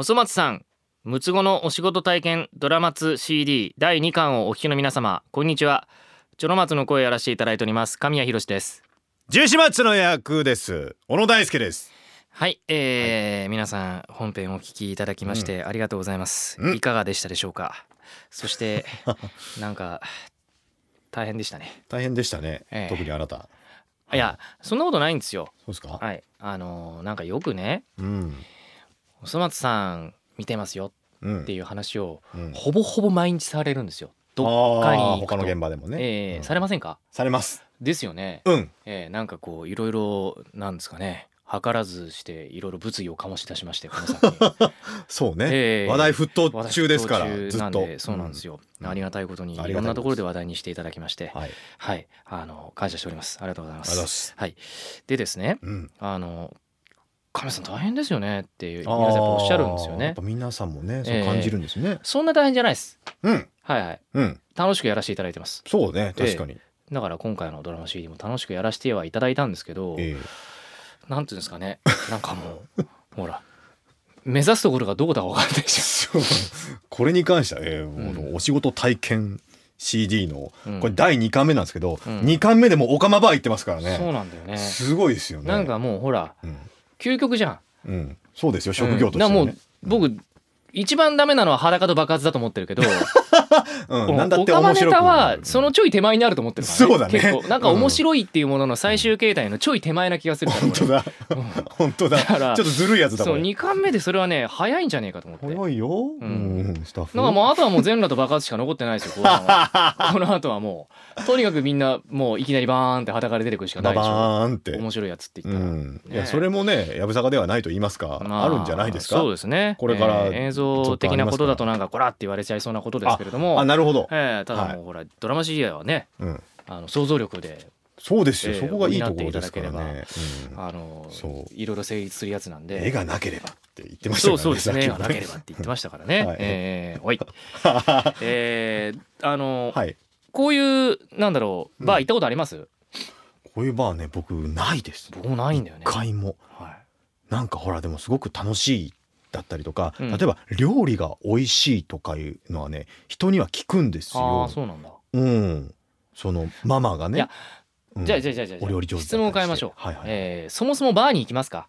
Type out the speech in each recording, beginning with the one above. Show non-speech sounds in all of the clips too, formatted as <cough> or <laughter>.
おそ松さん六つ子のお仕事体験ドラマツ CD 第2巻をお聞きの皆様こんにちは。チョロ松の声をやらせていただいております神谷博史です。十四松の役です。小野大輔です。はい、えー皆さん本編お聞きいただきましてありがとうございます、うん。いかがでしたでしょうか？そして <laughs> なんか大変でしたね。大変でしたね、ええ。特にあなた。あいやそんなことないんですよ。そうですか、はい。あのーなんかよくねうんおそ松さん見てますようん。っていう話をうん。ほぼほぼ毎日されるんですよ。どっかに他の現場でもね、ええうん。されませんか？されます。ですよね、うん。ええなんかこういろいろなんですかね。図らずしていろいろ物議を醸し出しましてこの先。<laughs> そうね、ええ。話題沸騰中ですからずっと。そうなんですよ、うん。ありがたいことにいろんなところで話題にしていただきまして。はい。はい。あの感謝しております。ありがとうございます。はい。でですね。うん。あの亀さん大変ですよねっていう皆さんやっぱおっしゃるんですよね。やっぱ皆さんもねそうええ感じるんですね、そんな大変じゃないです。うん。はいはい。うん。楽しくやらせていただいてます。そうね確かに、だから今回のドラマ CD も楽しくやらせてはいただいたんですけど、えなんていうんですかね。なんかもう <laughs> ほら目指すところがどこだか分かんないじそう。これに関しては、えーうん。お仕事体験 CD の、うん。これ第2巻目なんですけど、うん。2巻目でもオカマバー行ってますからゃん、そうねなんだよね。すごいですよね。なんかもうほらうん、究極じゃん。うん、そうですよ。職業としてはね。もう、僕一番ダメなのは裸と爆発だと思ってるけど <laughs> うん、なんだってオカマ面白くネタはそのちょい手前にあると思ってるから、そうだね。結構なんか面白いっていうものの最終形態のちょい手前な気がするから本当だ。本当だ。だからちょっとずるいやつだそうこれ2巻目でそれはね早いんじゃねえかと思って。早いよ、うん。スタッフ。かもうあとはもう全裸と爆発しか残ってないですよこの <laughs> 後はもうとにかくみんなもういきなりバーンって裸で出てくるしかなバいでしょ。バーンって。面白いやつってう言ったら、ん、いね。やそれもねやぶさかではないと言いますか、まあるんじゃないですか？そうですね。これからえー映像的なことだとなんかこらって言われちゃいそうなことですけれども。あなるほど、えーただもうほら、ドラマ CD はねうん、あの想像力でそうですよ、えーそこがいいところですから補っていね、うん。あのいろいろ成立するやつなんで。絵がなければって言ってましたからねそうそうですね。さっきもがなければって言ってましたからね、<laughs> はい。えーおい。えーあの、はい。こういうなんだろうバーうん行ったことあります、こういうバーね僕ないです。僕もないんだよね。一回も。はい。なんかほらでもすごく楽しいだったりとか、うん。例えば料理が美味しいとかいうのはね人には聞くんですあよ。あそうなんだ、うん。そのママがね。うん。じゃあじゃあじゃあじゃあお料理上質問を変えましょう、はいはい。えーそもそもバーに行きますか？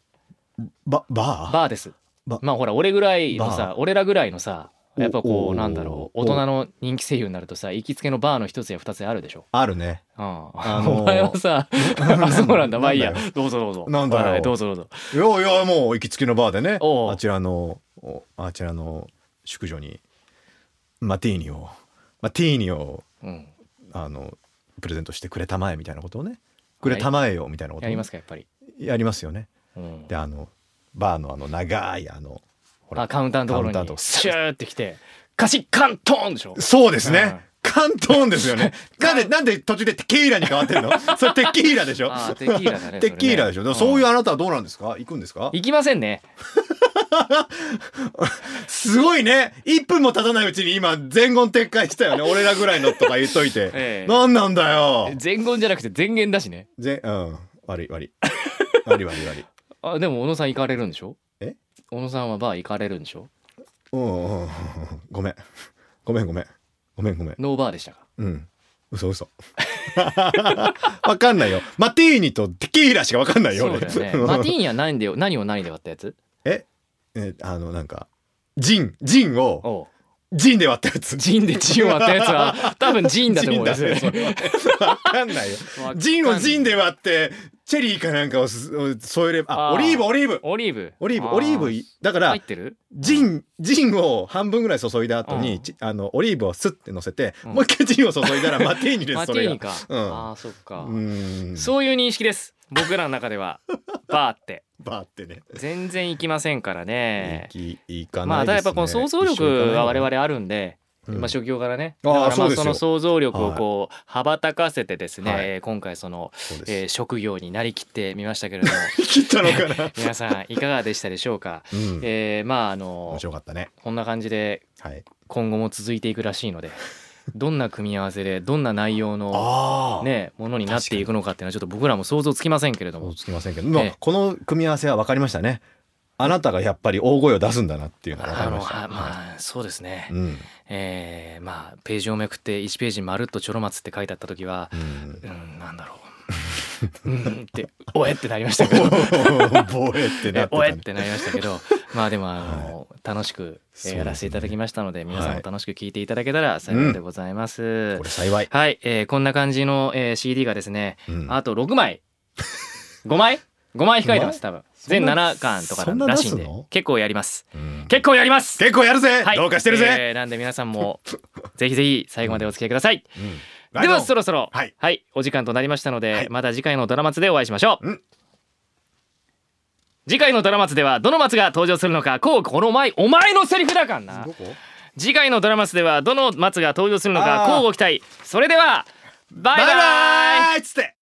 ババー？バーです。バまあほら俺ぐらいのバさ俺らぐらいのさやっぱこおうなんだろう。お大人の人気声優になるとさ行きつけのバーの一つや二つあるでしょ？あるね。うん。あのー。<laughs> お前はさ <laughs> あそうなんだ。まあいいや。どうぞどうぞ。なんだよはいどうぞどうぞ。いやいやもう行きつけのバーでね。あちらのおあちらの宿女にマティーニをマティーニをうん。あのプレゼントしてくれたまえみたいなことをね。くれたまえよみたいなことをやりますかやっぱり。やりますよね。うん。であのバーのあの長いあのあカウンターのところに。シューってきて。カシッカントーンでしょ。そうですうん。ね関東ですよね。<laughs> なんでなんで途中でテキーラに変わってんの？<laughs> それテキーラでしょ？テキーラだねテキーラでしょ、ねそういうあなたはどうなんですか？行くんですか？行きませんね。<laughs> すごいね。1分も経たないうちに今全言撤回したよね。俺らぐらいのとか言っといて、ええ。なんなんだよ。前言じゃなくて前言だしね。ぜうん。悪い悪い。悪い悪い悪い。あでも小野さん行かれるんでしょ？え小野さんはバー行かれるんでしょ？うんうんうん。<laughs> ごめん。ごめんごめん。ごめんごめん。ノーバーでしたか？うん。嘘嘘。<laughs> わかんないよ。マティーニとテキーラしかわかんないよ俺。そうだよね。マティーニは何で何を何で割ったやつ？え？えあのなんかジンジンをジンで割ったやつ。ジンでジンを割ったやつは <laughs> 多分ジンだと思うんですよ。わかんない。よジンをジンで割ってチェリーかなんかをす添えればあオリーブオリーブ。オリーブ。オリーブあオリーブだからジンジンを半分ぐらい注いだ後に、あのオリーブをスッて乗せて、うん。もう一回ジンを注いだらマティーニですマテそれが。ィーニか、うん。ああそっか、そういう認識です。僕らの中では。<laughs> バーって <laughs> バーってね。全然行きませんからね。いきいかまあただやっぱこの想像力は我々あるんで、うん。まあ職業からね。だからまあその想像力をこう羽ばたかせてですね、はい。えー今回その、そえー職業になりきってみましたけれども。<laughs> 切ったのかな。<laughs> 皆さんいかがでしたでしょうか、うん。えーまああの面白かったね。こんな感じではい。今後も続いていくらしいのでどんな組み合わせでどんな内容のああねものになっていくのかっていうのはちょっと僕らも想像つきませんけれども。つきませんけど、まあええこの組み合わせは分かりましたね。あなたがやっぱり大声を出すんだなっていうのが分かあのりました。はまあそうですね、うん。えーまあページをめくって1ページまるっとちょろ松って書いてあった時はうん。うんなんだろう。うんっておえってなりましたけど。<laughs> おえっねてなりましたけど <laughs> まあでもあの、楽しく、やらせていただきましたので皆さんはい。も楽しく聞いていただけたら幸いでございます、これ幸い。はい、えーこんな感じの、えー CD がですね、うん。あと6枚。5枚？5枚控えてます多分。全そんな7巻とからしいんで。結構やります。うん。結構やります。結構やるぜ、はい。どうかしてるぜ、えーなんで皆さんもぜひぜひ最後までお付き合いください、うん。ではそろそろ。はい。お時間となりましたので、はい。また次回のドラマツでお会いしましょう、うん次回のドラマツではどの松が登場するのかこうこの前お前のセリフだからな。次回のドラマツではどの松が登場するのかこうご期待。それではバイバイ。バイバイっつって